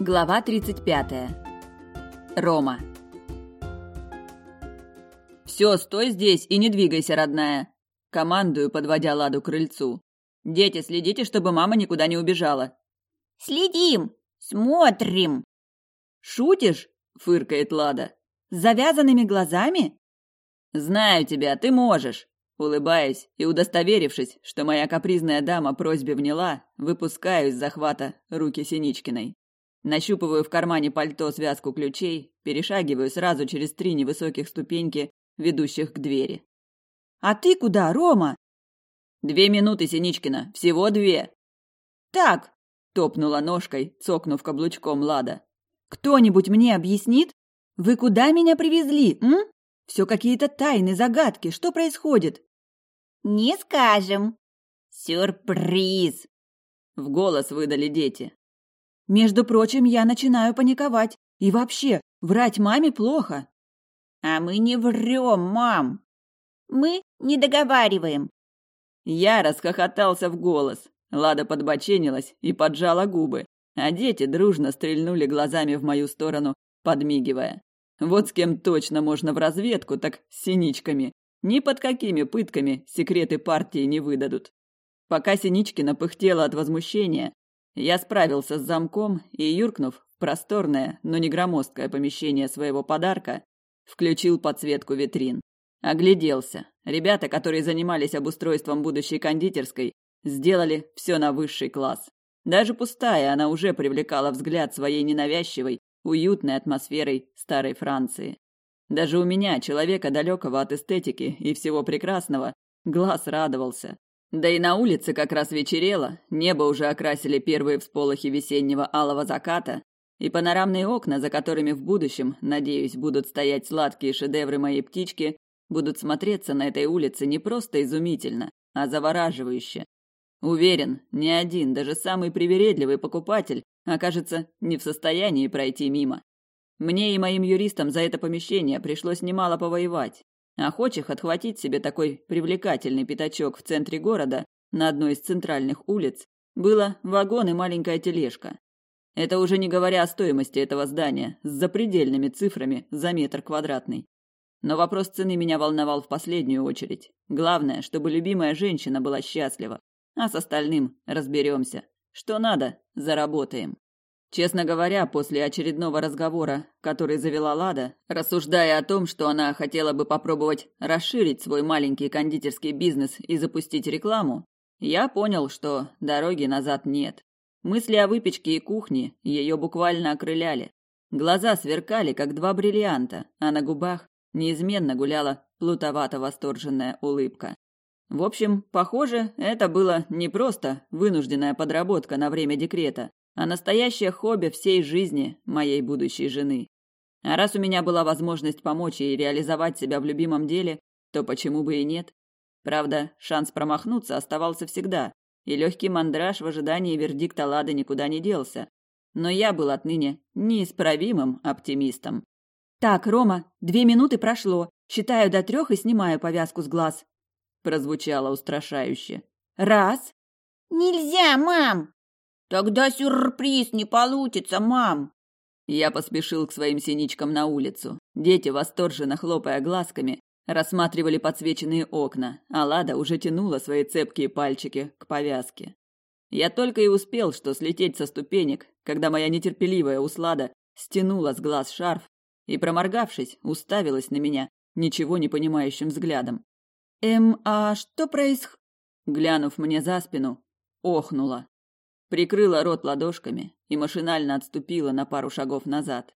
Глава 35. Рома. «Все, стой здесь и не двигайся, родная!» Командую, подводя Ладу к крыльцу. «Дети, следите, чтобы мама никуда не убежала!» «Следим! Смотрим!» «Шутишь?» — фыркает Лада. «С завязанными глазами?» «Знаю тебя, ты можешь!» Улыбаясь и удостоверившись, что моя капризная дама просьбе вняла, выпускаю из захвата руки Синичкиной. Нащупываю в кармане пальто связку ключей, перешагиваю сразу через три невысоких ступеньки, ведущих к двери. «А ты куда, Рома?» «Две минуты, Синичкина, всего две!» «Так!» – топнула ножкой, цокнув каблучком Лада. «Кто-нибудь мне объяснит? Вы куда меня привезли, м? Все какие-то тайны, загадки, что происходит?» «Не скажем!» «Сюрприз!» – в голос выдали дети. Между прочим, я начинаю паниковать. И вообще, врать маме плохо. А мы не врём, мам. Мы не договариваем. Я расхохотался в голос. Лада подбоченилась и поджала губы, а дети дружно стрельнули глазами в мою сторону, подмигивая. Вот с кем точно можно в разведку, так с синичками. Ни под какими пытками секреты партии не выдадут. Пока Синичкина пыхтела от возмущения, я справился с замком и, юркнув в просторное, но не громоздкое помещение своего подарка, включил подсветку витрин. Огляделся. Ребята, которые занимались обустройством будущей кондитерской, сделали все на высший класс. Даже пустая она уже привлекала взгляд своей ненавязчивой, уютной атмосферой старой Франции. Даже у меня, человека далекого от эстетики и всего прекрасного, глаз радовался. Да и на улице как раз вечерело, небо уже окрасили первые всполохи весеннего алого заката, и панорамные окна, за которыми в будущем, надеюсь, будут стоять сладкие шедевры моей птички, будут смотреться на этой улице не просто изумительно, а завораживающе. Уверен, ни один, даже самый привередливый покупатель окажется не в состоянии пройти мимо. Мне и моим юристам за это помещение пришлось немало повоевать, а Охочих отхватить себе такой привлекательный пятачок в центре города, на одной из центральных улиц, было вагон и маленькая тележка. Это уже не говоря о стоимости этого здания, с запредельными цифрами за метр квадратный. Но вопрос цены меня волновал в последнюю очередь. Главное, чтобы любимая женщина была счастлива. А с остальным разберемся. Что надо, заработаем. Честно говоря, после очередного разговора, который завела Лада, рассуждая о том, что она хотела бы попробовать расширить свой маленький кондитерский бизнес и запустить рекламу, я понял, что дороги назад нет. Мысли о выпечке и кухне ее буквально окрыляли. Глаза сверкали, как два бриллианта, а на губах неизменно гуляла плутовато-восторженная улыбка. В общем, похоже, это было не просто вынужденная подработка на время декрета, а настоящее хобби всей жизни моей будущей жены. А раз у меня была возможность помочь ей реализовать себя в любимом деле, то почему бы и нет? Правда, шанс промахнуться оставался всегда, и легкий мандраж в ожидании вердикта Лады никуда не делся. Но я был отныне неисправимым оптимистом. «Так, Рома, две минуты прошло. Считаю до трех и снимаю повязку с глаз», – прозвучало устрашающе. «Раз». «Нельзя, мам!» Тогда сюрприз не получится, мам. Я поспешил к своим синичкам на улицу. Дети, восторженно хлопая глазками, рассматривали подсвеченные окна, а Лада уже тянула свои цепкие пальчики к повязке. Я только и успел, что слететь со ступенек, когда моя нетерпеливая услада стянула с глаз шарф и, проморгавшись, уставилась на меня ничего не понимающим взглядом. «Эм, а что происх...» Глянув мне за спину, охнула прикрыла рот ладошками и машинально отступила на пару шагов назад.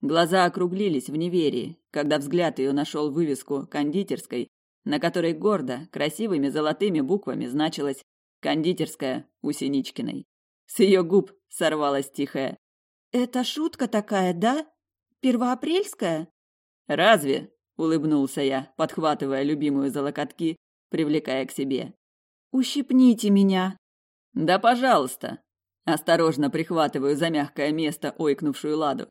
Глаза округлились в неверии, когда взгляд ее нашел вывеску кондитерской, на которой гордо, красивыми золотыми буквами значилось «Кондитерская у Синичкиной». С ее губ сорвалась тихая. «Это шутка такая, да? Первоапрельская?» «Разве?» – улыбнулся я, подхватывая любимую за локотки, привлекая к себе. «Ущипните меня!» «Да, пожалуйста!» Осторожно прихватываю за мягкое место ойкнувшую ладу.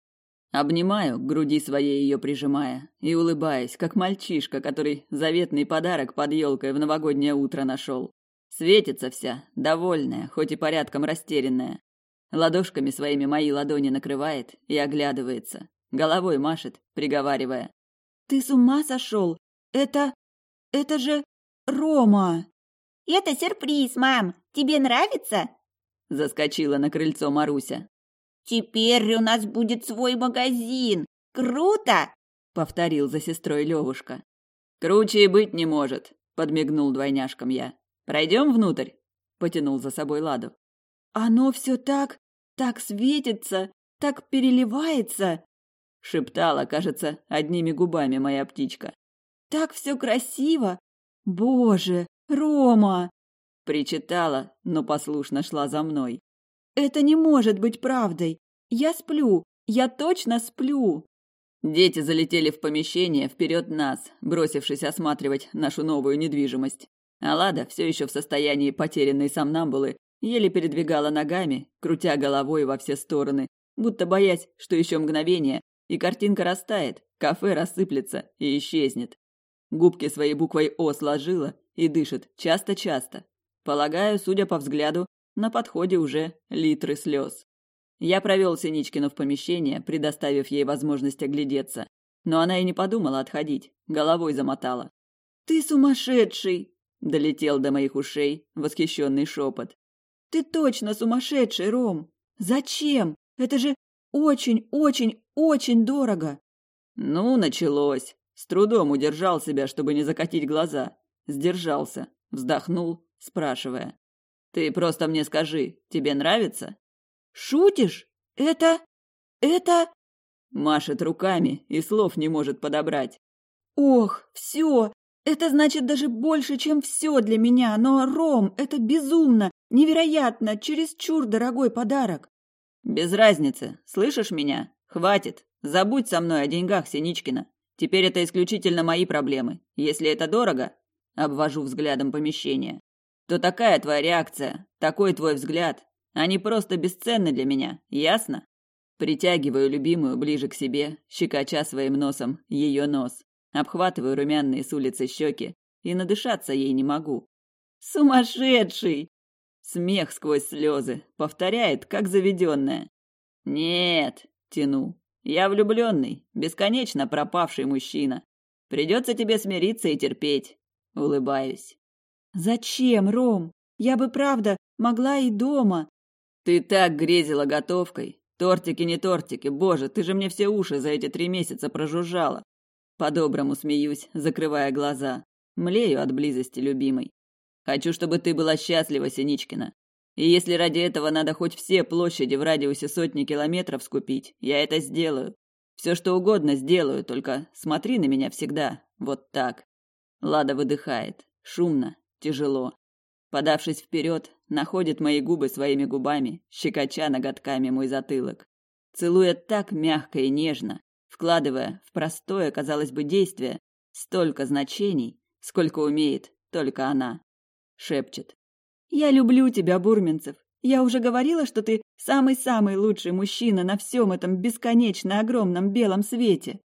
Обнимаю, к груди своей ее прижимая, и улыбаясь, как мальчишка, который заветный подарок под елкой в новогоднее утро нашел. Светится вся, довольная, хоть и порядком растерянная. Ладошками своими мои ладони накрывает и оглядывается. Головой машет, приговаривая. «Ты с ума сошел? Это... это же... Рома!» Это сюрприз, мам. Тебе нравится? Заскочила на крыльцо Маруся. Теперь у нас будет свой магазин. Круто! Повторил за сестрой Левушка. Круче и быть не может, подмигнул двойняшкам я. Пройдем внутрь. Потянул за собой Ладу. Оно все так, так светится, так переливается, шептала, кажется, одними губами моя птичка. Так все красиво. Боже, «Рома!» – причитала, но послушно шла за мной. «Это не может быть правдой! Я сплю! Я точно сплю!» Дети залетели в помещение вперед нас, бросившись осматривать нашу новую недвижимость. Алада, все еще в состоянии потерянной сомнамбулы, еле передвигала ногами, крутя головой во все стороны, будто боясь, что еще мгновение, и картинка растает, кафе рассыплется и исчезнет. Губки своей буквой «О» сложила и дышит часто-часто. Полагаю, судя по взгляду, на подходе уже литры слез. Я провел Синичкину в помещение, предоставив ей возможность оглядеться. Но она и не подумала отходить, головой замотала. «Ты сумасшедший!» – долетел до моих ушей восхищенный шепот. «Ты точно сумасшедший, Ром! Зачем? Это же очень-очень-очень дорого!» Ну, началось. С трудом удержал себя, чтобы не закатить глаза сдержался, вздохнул, спрашивая. «Ты просто мне скажи, тебе нравится?» «Шутишь? Это... это...» Машет руками и слов не может подобрать. «Ох, все! Это значит даже больше, чем все для меня, но, Ром, это безумно, невероятно, чересчур дорогой подарок!» «Без разницы, слышишь меня? Хватит, забудь со мной о деньгах Синичкина. Теперь это исключительно мои проблемы. Если это дорого, обвожу взглядом помещение, то такая твоя реакция, такой твой взгляд, они просто бесценны для меня, ясно? Притягиваю любимую ближе к себе, щекоча своим носом ее нос, обхватываю румяные с улицы щеки и надышаться ей не могу. Сумасшедший! Смех сквозь слезы, повторяет, как заведенная. Нет, тяну. Я влюбленный, бесконечно пропавший мужчина. Придется тебе смириться и терпеть. Улыбаюсь. «Зачем, Ром? Я бы, правда, могла и дома». «Ты так грезила готовкой. Тортики не тортики, боже, ты же мне все уши за эти три месяца прожужжала». По-доброму смеюсь, закрывая глаза. Млею от близости любимой. Хочу, чтобы ты была счастлива, Синичкина. И если ради этого надо хоть все площади в радиусе сотни километров скупить, я это сделаю. Все что угодно сделаю, только смотри на меня всегда. Вот так. Лада выдыхает. Шумно, тяжело. Подавшись вперед, находит мои губы своими губами, щекоча ноготками мой затылок. Целуя так мягко и нежно, вкладывая в простое, казалось бы, действие столько значений, сколько умеет только она. Шепчет. «Я люблю тебя, Бурминцев. Я уже говорила, что ты самый-самый лучший мужчина на всем этом бесконечно огромном белом свете».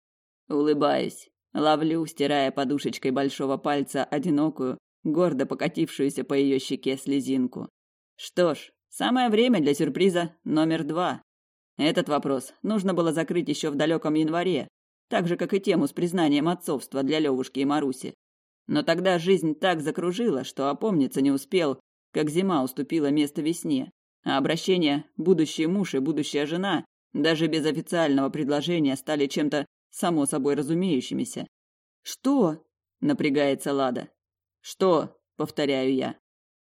Улыбаюсь. Ловлю, стирая подушечкой большого пальца одинокую, гордо покатившуюся по ее щеке слезинку. Что ж, самое время для сюрприза номер два. Этот вопрос нужно было закрыть еще в далеком январе, так же, как и тему с признанием отцовства для Левушки и Маруси. Но тогда жизнь так закружила, что опомниться не успел, как зима уступила место весне, а обращение «будущий муж» и «будущая жена» даже без официального предложения стали чем-то само собой разумеющимися. «Что?» – напрягается Лада. «Что?» – повторяю я.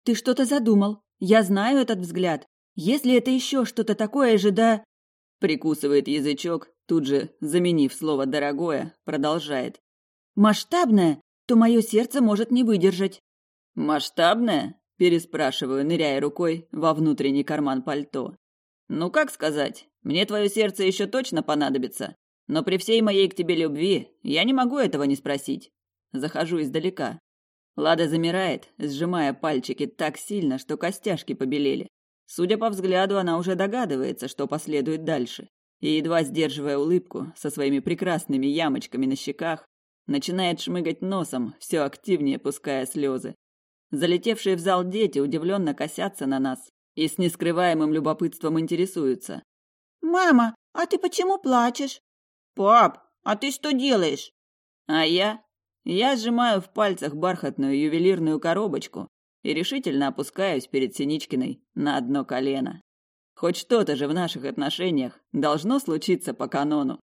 «Ты что-то задумал. Я знаю этот взгляд. Если это еще что-то такое же, да...» Прикусывает язычок, тут же, заменив слово «дорогое», продолжает. «Масштабное? То мое сердце может не выдержать». «Масштабное?» – переспрашиваю, ныряя рукой во внутренний карман пальто. «Ну как сказать? Мне твое сердце еще точно понадобится. Но при всей моей к тебе любви я не могу этого не спросить. Захожу издалека. Лада замирает, сжимая пальчики так сильно, что костяшки побелели. Судя по взгляду, она уже догадывается, что последует дальше. И, едва сдерживая улыбку, со своими прекрасными ямочками на щеках, начинает шмыгать носом, все активнее пуская слезы. Залетевшие в зал дети удивленно косятся на нас и с нескрываемым любопытством интересуются. «Мама, а ты почему плачешь?» «Пап, а ты что делаешь?» «А я?» Я сжимаю в пальцах бархатную ювелирную коробочку и решительно опускаюсь перед Синичкиной на одно колено. Хоть что-то же в наших отношениях должно случиться по канону.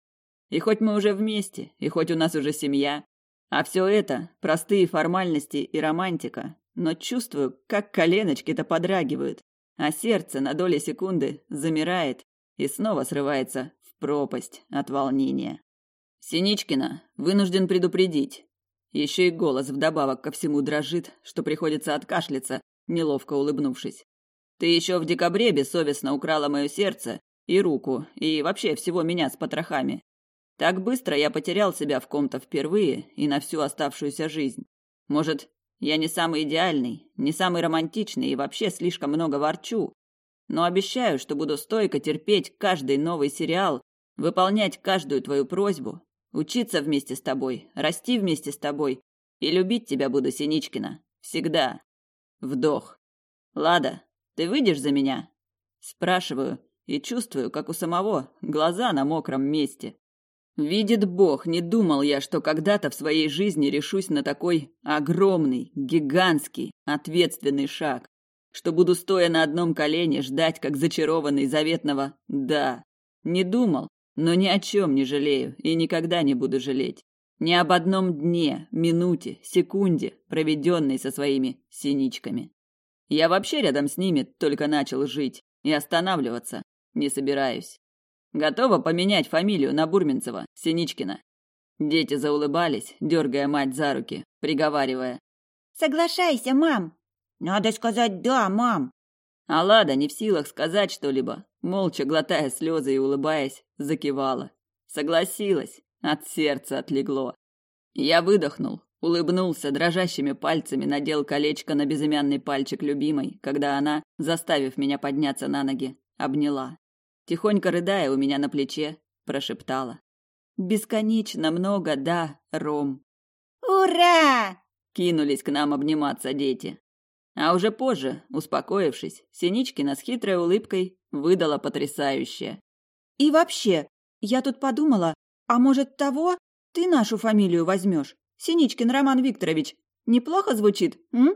И хоть мы уже вместе, и хоть у нас уже семья, а все это – простые формальности и романтика, но чувствую, как коленочки-то подрагивают, а сердце на доли секунды замирает и снова срывается Пропасть от волнения. Синичкина вынужден предупредить. Еще и голос вдобавок ко всему дрожит, что приходится откашляться, неловко улыбнувшись. Ты еще в декабре бессовестно украла мое сердце и руку, и вообще всего меня с потрохами. Так быстро я потерял себя в ком-то впервые и на всю оставшуюся жизнь. Может, я не самый идеальный, не самый романтичный и вообще слишком много ворчу. Но обещаю, что буду стойко терпеть каждый новый сериал выполнять каждую твою просьбу, учиться вместе с тобой, расти вместе с тобой и любить тебя буду, Синичкина, всегда. Вдох. Лада, ты выйдешь за меня? Спрашиваю и чувствую, как у самого, глаза на мокром месте. Видит Бог, не думал я, что когда-то в своей жизни решусь на такой огромный, гигантский, ответственный шаг, что буду стоя на одном колене ждать, как зачарованный заветного «да». Не думал, но ни о чем не жалею и никогда не буду жалеть. Ни об одном дне, минуте, секунде, проведенной со своими синичками. Я вообще рядом с ними только начал жить и останавливаться не собираюсь. Готова поменять фамилию на Бурминцева, Синичкина. Дети заулыбались, дергая мать за руки, приговаривая: "Соглашайся, мам". "Надо сказать да, мам". А лада, не в силах сказать что-либо, молча глотая слезы и улыбаясь, закивала. Согласилась, от сердца отлегло. Я выдохнул, улыбнулся, дрожащими пальцами надел колечко на безымянный пальчик любимой, когда она, заставив меня подняться на ноги, обняла. Тихонько рыдая у меня на плече, прошептала. «Бесконечно много, да, Ром». «Ура!» — кинулись к нам обниматься дети. А уже позже, успокоившись, Синичкина с хитрой улыбкой выдала потрясающее. «И вообще, я тут подумала, а может того ты нашу фамилию возьмешь? Синичкин Роман Викторович, неплохо звучит, м?»